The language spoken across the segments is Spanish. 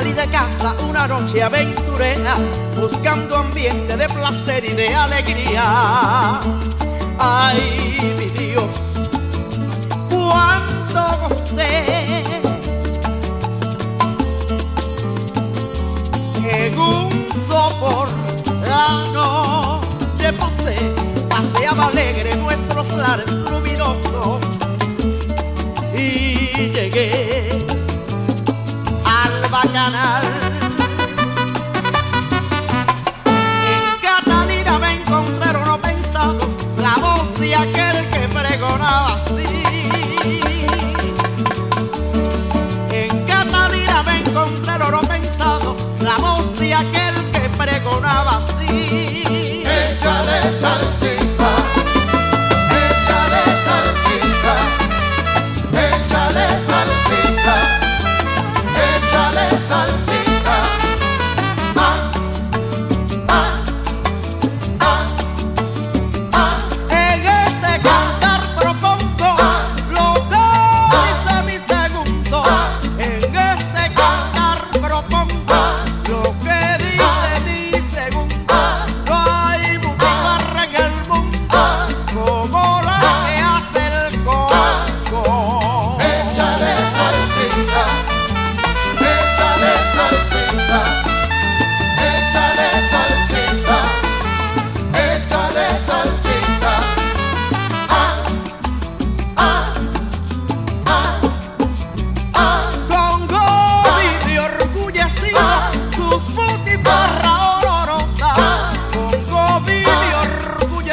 Salí de casa una noche aventurera, buscando ambiente de placer y de alegría. Ay, mi Dios, cuánto gocé. En un sopor la noche pasé, paseaba alegre nuestros lares En Catalina me encontraron no pensado la voz de aquel que pregonaba así. En Catalina me encontraron no pensado la voz de aquel que pregonaba así. Échale salsita,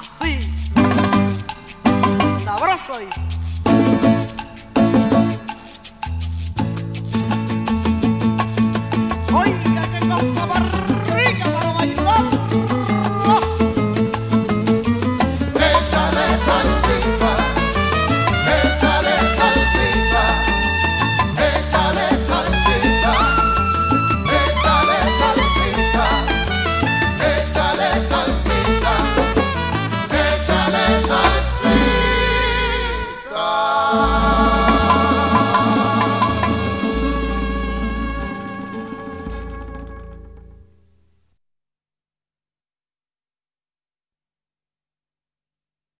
Así. Sabroso ahí.